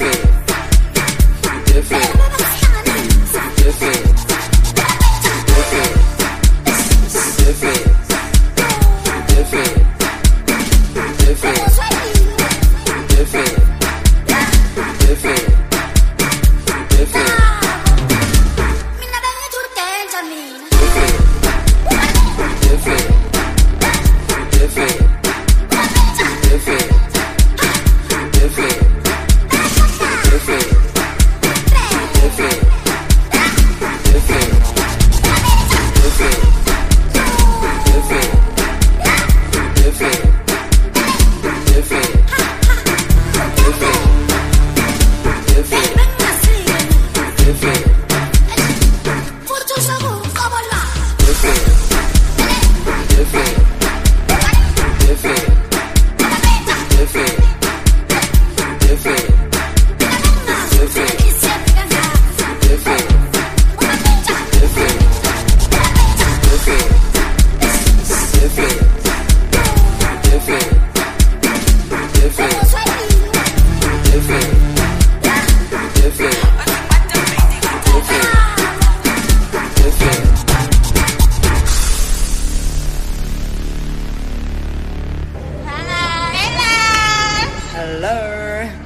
Listen.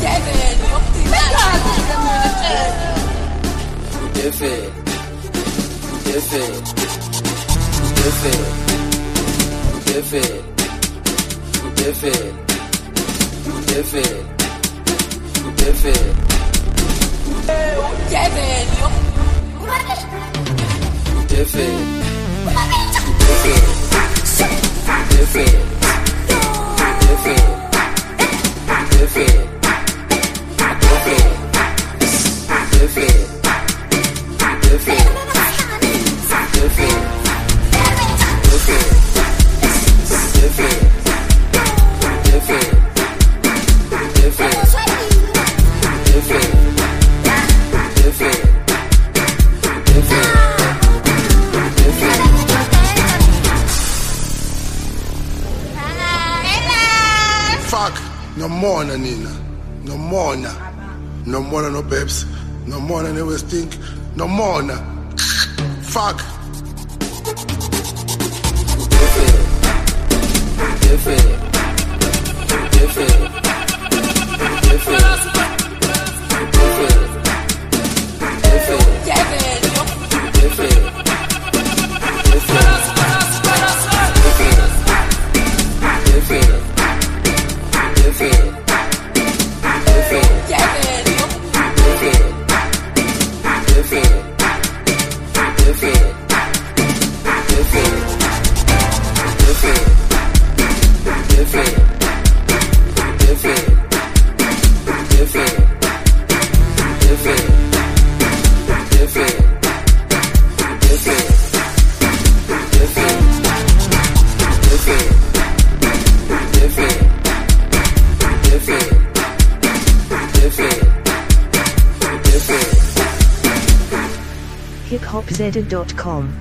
o velho? Vou precisar. o velho. o velho. o velho. o velho. o velho. o velho. o velho. Quer, velho? O velho. Fudeu, velho. No more na Nina. No more na. No more na no babes. No more na never stink. No more na. Fuck. hiphopzed.com.